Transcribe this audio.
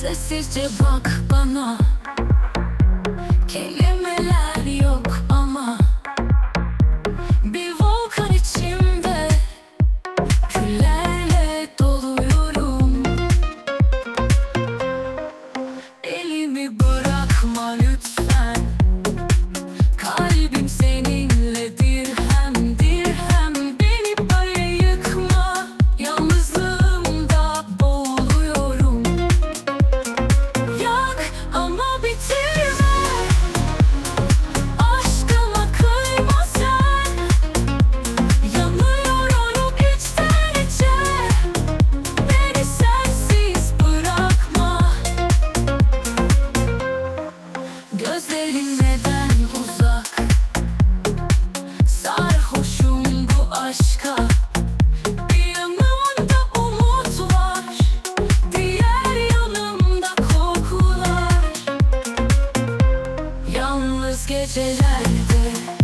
Sessizce bak bana. Kelimeler yok ama. Bir volkan içimde. Küllerle doluyorum. Elimi bırakma lütfen. yalnız gecelerde